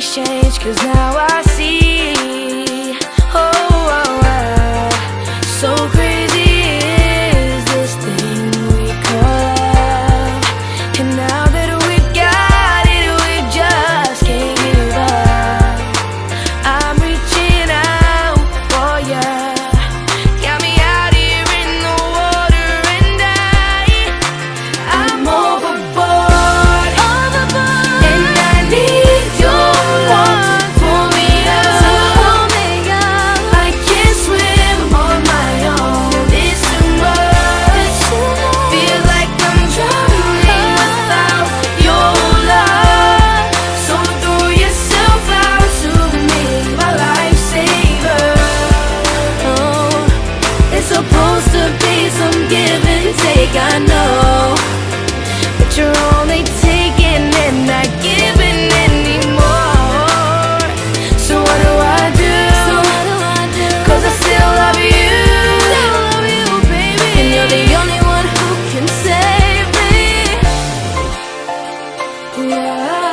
things change, cause now I see Yeah.